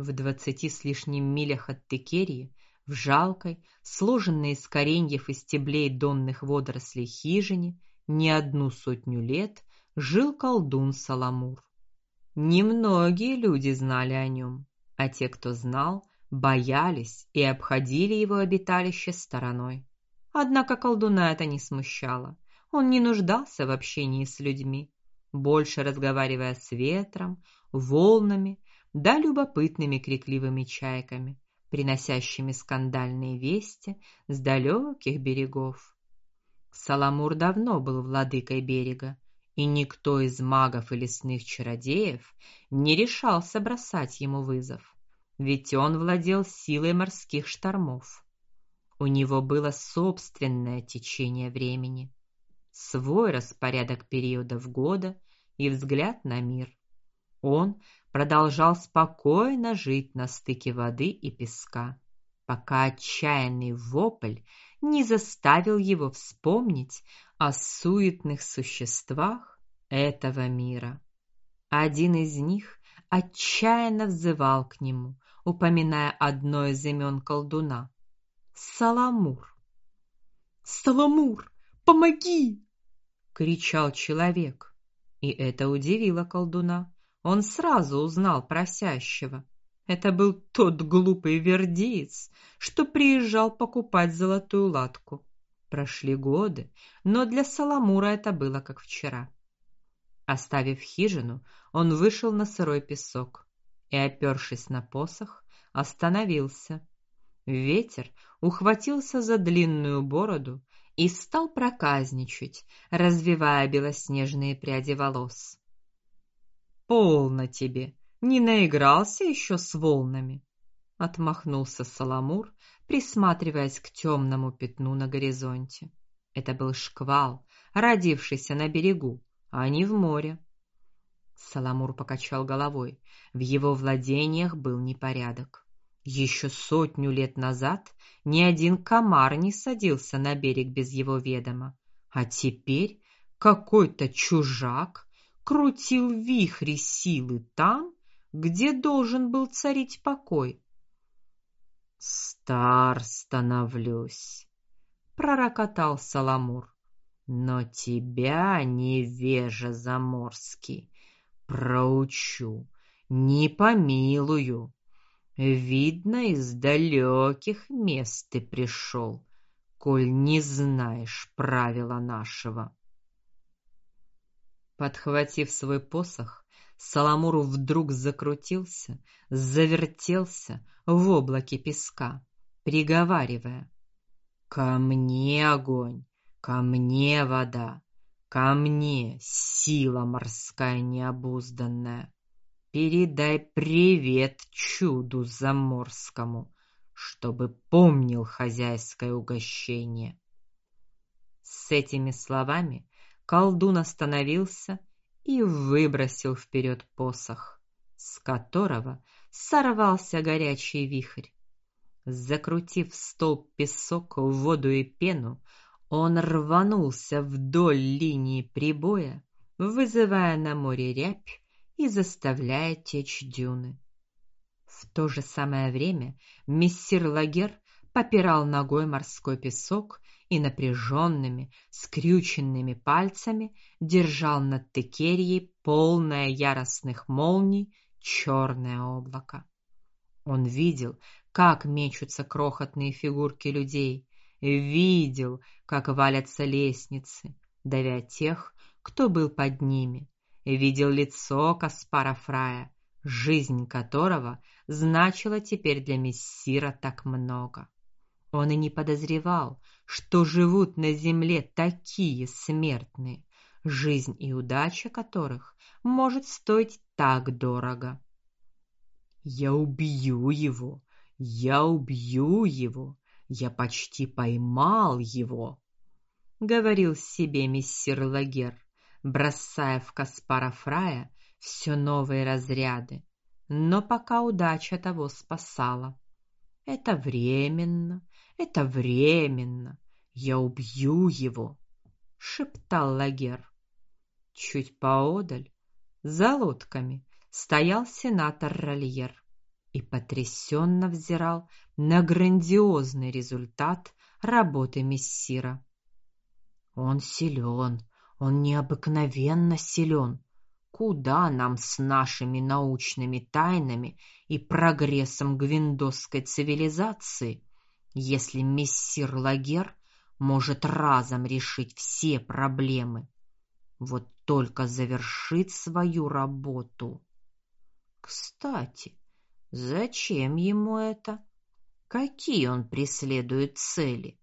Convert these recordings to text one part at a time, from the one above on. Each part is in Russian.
В двадцати с лишним милях от Текерии, в жалкой, сложенной из кореньев и стеблей донных водорослей хижине, не одну сотню лет жил колдун Саламур. Немногие люди знали о нем, а те, кто знал, боялись и обходили его обиталище стороной. Однако колдуна это не смущало. Он не нуждался в общении с людьми, больше разговаривая с ветром, волнами, да любопытными крикливыми чайками, приносящими скандальные вести с далеких берегов. Саламур давно был владыкой берега, и никто из магов и лесных чародеев не решался бросать ему вызов, ведь он владел силой морских штормов. У него было собственное течение времени, свой распорядок периодов года и взгляд на мир. Он продолжал спокойно жить на стыке воды и песка, пока отчаянный вопль не заставил его вспомнить о суетных существах этого мира. Один из них отчаянно взывал к нему, упоминая одно из имен колдуна Саламур. Саламур, помоги! кричал человек. И это удивило колдуна. Он сразу узнал просящего. Это был тот глупый вердиец, что приезжал покупать золотую латку. Прошли годы, но для Саламура это было как вчера. Оставив хижину, он вышел на сырой песок и, опершись на посох, остановился. Ветер ухватился за длинную бороду и стал проказничать, развивая белоснежные пряди волос. Полно тебе, не наигрался еще с волнами, отмахнулся Саламур, присматриваясь к темному пятну на горизонте. Это был шквал, родившийся на берегу, а не в море. Саламур покачал головой. В его владениях был непорядок. Еще сотню лет назад ни один комар не садился на берег без его ведома, а теперь какой-то чужак крутил вихри силы там, где должен был царить покой. Стар становлюсь, пророкотал Саламур. Но тебя, невежа заморский, проучу, не помилую. Видно, из далеких мест ты пришел, коль не знаешь правила нашего. Подхватив свой посох, Саламур вдруг закрутился, завертелся в облаке песка, приговаривая: "Ко мне огонь, ко мне вода, ко мне сила морская необузданная". Передай привет чуду заморскому, чтобы помнил хозяйское угощение. С этими словами колдун остановился и выбросил вперед посох, с которого сорвался горячий вихрь. Закрутив столб песок в воду и пену, он рванулся вдоль линии прибоя, вызывая на море рябь и заставляя течь дюны. В то же самое время мессир Лагер попирал ногой морской песок и напряженными, скрюченными пальцами держал над Текерией полное яростных молний черное облако. Он видел, как мечутся крохотные фигурки людей, видел, как валятся лестницы, давя тех, кто был под ними, видел лицо Каспара Фрая, жизнь которого значила теперь для мессира так много. Он и не подозревал, что живут на земле такие смертные, жизнь и удача которых может стоить так дорого. Я убью его. Я убью его. Я почти поймал его, говорил себе мессир Лагер бросая в Каспара Фрая все новые разряды, но пока удача того спасала. Это временно, это временно. Я убью его, шептал Лагер. Чуть поодаль, за лодками, стоял сенатор Рольер. и потрясенно взирал на грандиозный результат работы мессира. Он силен, он необыкновенно силен. Куда нам с нашими научными тайнами и прогрессом гвиндосской цивилизации, если мессир Лагер может разом решить все проблемы? Вот только завершить свою работу. Кстати, зачем ему это? Какие он преследует цели?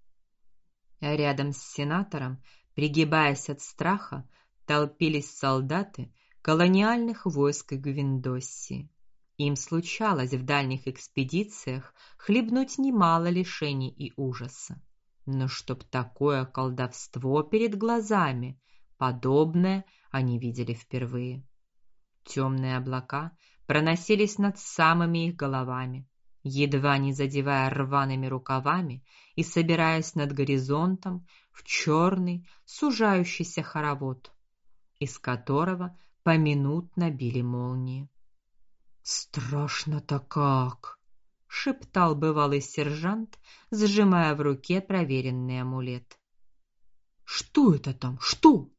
Рядом с сенатором, пригибаясь от страха, толпились солдаты колониальных войск Гвиндоссии. Им случалось в дальних экспедициях хлебнуть немало лишений и ужаса. Но чтоб такое колдовство перед глазами, подобное они видели впервые. Темные облака проносились над самыми их головами, едва не задевая рваными рукавами и собираясь над горизонтом в черный сужающийся хоровод, из которого поминутно били молнии. Страшно-то как, шептал бывалый сержант, сжимая в руке проверенный амулет. Что это там? Что?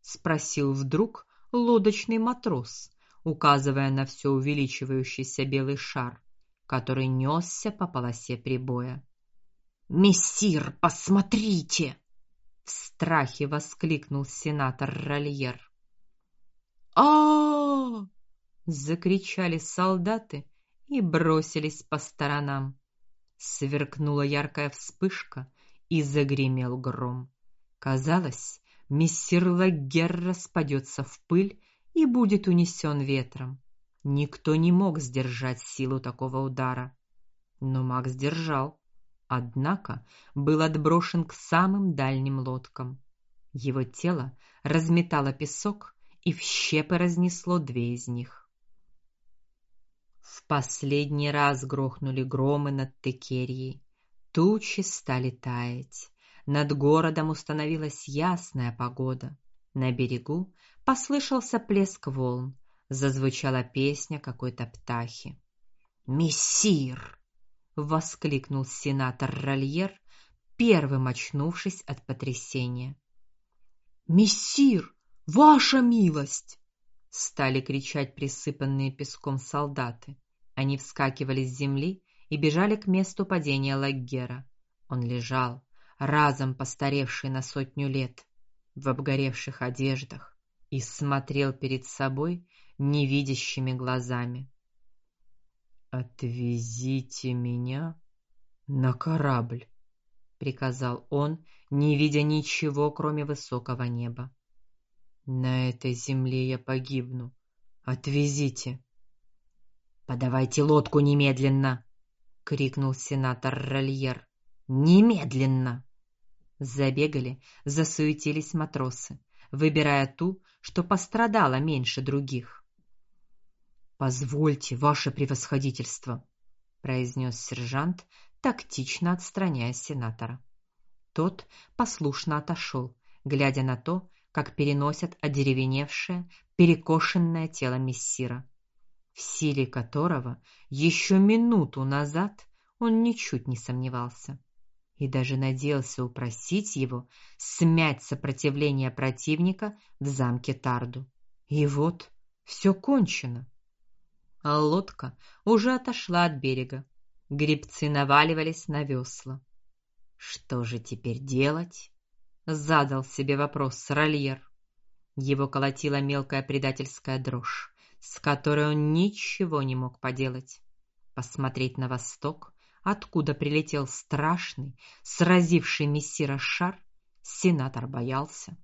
спросил вдруг лодочный матрос, указывая на все увеличивающийся белый шар, который нёсся по полосе прибоя. "Мессир, посмотрите!" в страхе воскликнул сенатор Рольер. А! Закричали солдаты и бросились по сторонам. Сверкнула яркая вспышка и загремел гром. Казалось, мессир Лагер распадется в пыль и будет унесен ветром. Никто не мог сдержать силу такого удара, но Макс сдержал. Однако был отброшен к самым дальним лодкам. Его тело разметало песок, и в щепы разнесло две из них. В последний раз грохнули громы над Текерией. Тучи стали таять. Над городом установилась ясная погода. На берегу послышался плеск волн, зазвучала песня какой-то птахи. "Мессир!" воскликнул сенатор Рольер, первым очнувшись от потрясения. "Мессир, Ваша милость, стали кричать присыпанные песком солдаты. Они вскакивали с земли и бежали к месту падения Лаггера. Он лежал, разом постаревший на сотню лет, в обгоревших одеждах и смотрел перед собой невидящими глазами. Отвезите меня на корабль, приказал он, не видя ничего, кроме высокого неба. На этой земле я погибну. Отвезите. Подавайте лодку немедленно, крикнул сенатор Рольер. Немедленно. Забегали, засуетились матросы, выбирая ту, что пострадала меньше других. Позвольте, ваше превосходительство, произнес сержант, тактично отстраняя сенатора. Тот послушно отошел, глядя на то, как переносят одеревеневшее, перекошенное тело мессира, в силе которого еще минуту назад он ничуть не сомневался и даже надеялся упросить его смять сопротивление противника в замке Тарду. И вот все кончено. А лодка уже отошла от берега. Гребцы наваливались на весла. Что же теперь делать? Задал себе вопрос Рольер. Его колотила мелкая предательская дрожь, с которой он ничего не мог поделать. Посмотреть на восток, откуда прилетел страшный, сразивший мессира шар, сенатор боялся.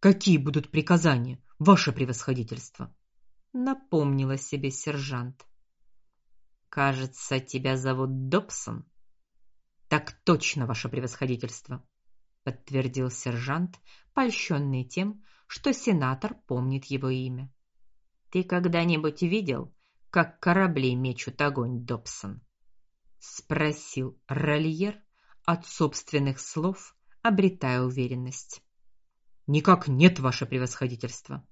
Какие будут приказания, ваше превосходительство? напомнила себе сержант. Кажется, тебя зовут Добсон. Так точно, ваше превосходительство подтвердил сержант, польщенный тем, что сенатор помнит его имя. Ты когда-нибудь видел, как корабли мечут огонь, Добсон? спросил Рольер от собственных слов, обретая уверенность. Никак нет, ваше превосходительство.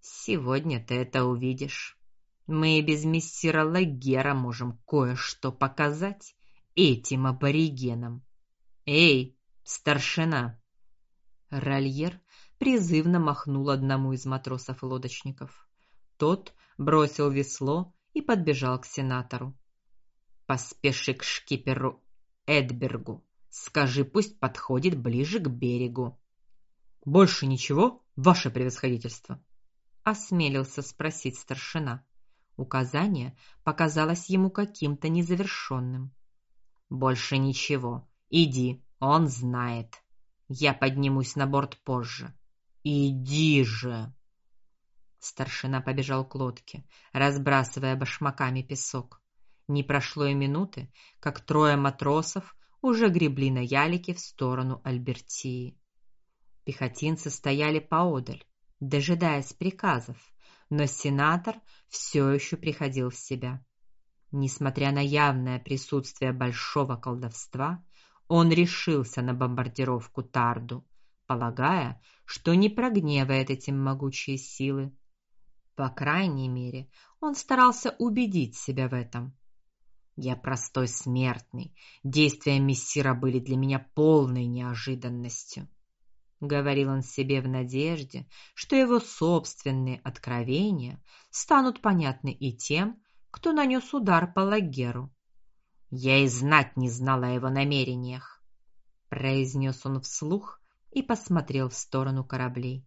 Сегодня ты это увидишь. Мы и без мистера Лагера можем кое-что показать этим аборигенам. Эй, старшина. Ральер призывно махнул одному из матросов-лодочников. Тот бросил весло и подбежал к сенатору. Поспеши к шкиперу Эдбергу. Скажи, пусть подходит ближе к берегу. Больше ничего, ваше превосходительство, осмелился спросить старшина. Указание показалось ему каким-то незавершенным. Больше ничего. Иди, он знает. Я поднимусь на борт позже. Иди же. Старшина побежал к лодке, разбрасывая башмаками песок. Не прошло и минуты, как трое матросов уже гребли на ялике в сторону Альбертии. Пехотинцы стояли поодаль, дожидаясь приказов, но сенатор все еще приходил в себя. Несмотря на явное присутствие большого колдовства, он решился на бомбардировку Тарду, полагая, что не прогневает этим могучие силы. По крайней мере, он старался убедить себя в этом. Я простой смертный. Действия мессира были для меня полной неожиданностью говорил он себе в надежде, что его собственные откровения станут понятны и тем, кто нанес удар по Лагеру. Я и знать не знала о его намерениях, произнес он вслух и посмотрел в сторону кораблей.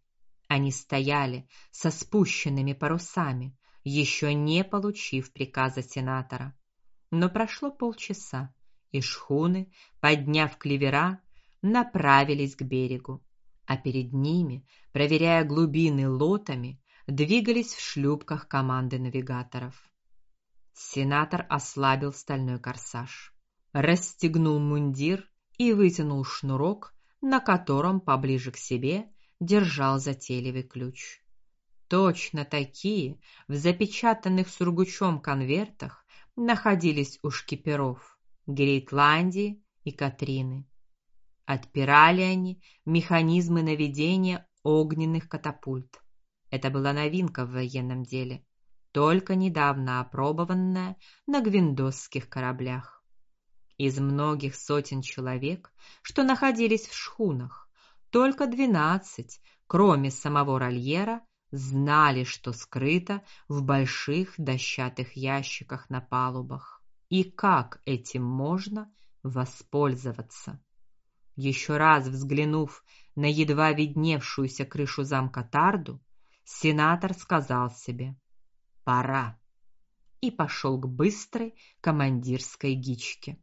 Они стояли со спущенными парусами, еще не получив приказа сенатора. Но прошло полчаса, и шхуны, подняв клевера, направились к берегу а перед ними, проверяя глубины лотами, двигались в шлюпках команды навигаторов. Сенатор ослабил стальной корсаж, расстегнул мундир и вытянул шнурок, на котором поближе к себе держал затейливый ключ. Точно такие в запечатанных сургучом конвертах находились у шкиперов Грейтландии и Катрины. Отпирали они механизмы наведения огненных катапульт. Это была новинка в военном деле, только недавно опробованная на гвиндосских кораблях. Из многих сотен человек, что находились в шхунах, только двенадцать, кроме самого Ральера, знали, что скрыто в больших дощатых ящиках на палубах и как этим можно воспользоваться. Еще раз взглянув на едва видневшуюся крышу замка Тарду, сенатор сказал себе: "Пора" и пошел к быстрой командирской гичке.